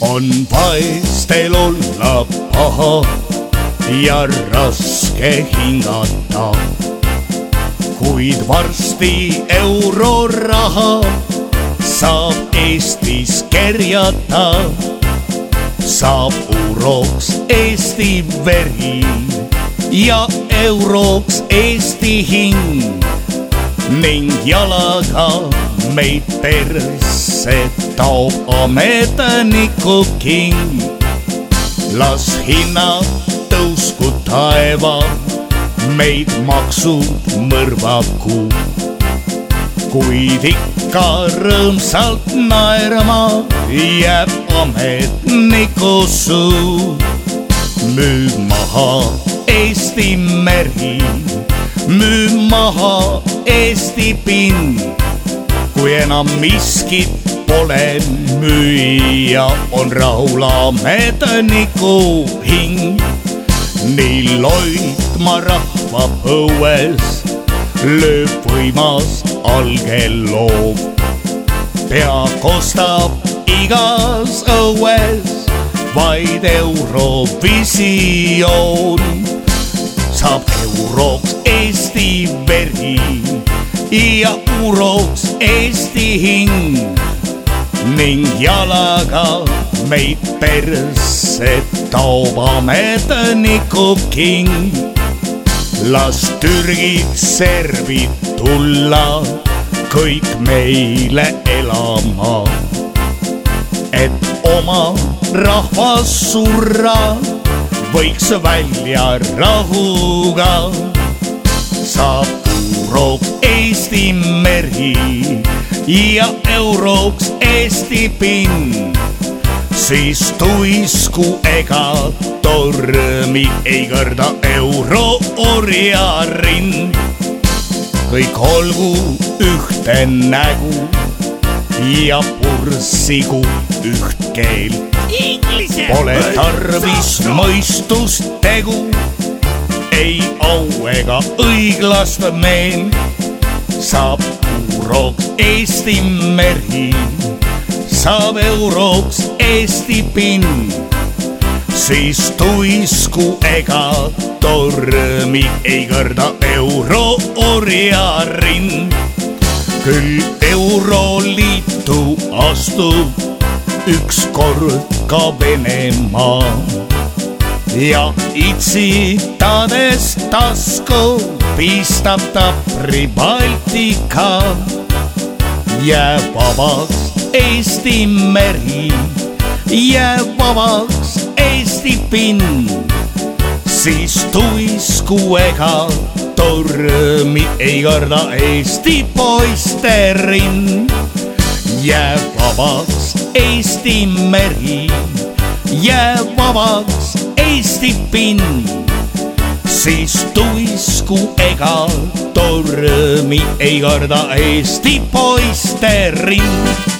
on vaestel olla paha ja raske hingata. kuid varsti euroraha saab Eestis kerjata, saab euroks Eesti veri ja euroks Eesti hing ning jalaga meid persse toob ametniku king. las hinnad tõusku taeva, meid maksud mõrvaku. kuid ikka rõõmsalt naerma jääb ametniku suu. müü maha Eesti meri, müü maha Eesti pind kui enam miskit pole müüa, on rahul ametniku hing. nii loitma rahva õues lööb võimas algeloom. pea kostab igas õues vaid Eurovisioon. saab euroks Eesti veri ja uroks Eesti hing ning jalaga meid persse toob ametniku king. las Türgid, servid tulla kõik meile elama, et oma rahvas surra võiks välja rahuga saab euroks Eesti meri ja euroks Eesti pinn, siis tuisku ega tormi ei kõrda euro orjarinn. kõik olgu ühte nägu ja purssigu üht keelt. Pole tarvis mõistust tegu ei au ega õiglast meelt, saab euroks Eesti meri, saab euroks Eesti pinn, siis tuisku ega tormi ei kõrda euro orjarinn. küll Euroliitu astub ükskord ka Venemaa ja itsitades tasku pistab ta Pribaltika. Jääb vabaks Eesti meri, jääb vabaks Eesti pinn, siis tuisku ega tormi ei karda Eesti poiste rinn. jääb vabaks Eesti meri, jääb vabaks Eesti pinn, siis tuisku ega tormi ei karda Eesti poiste rinn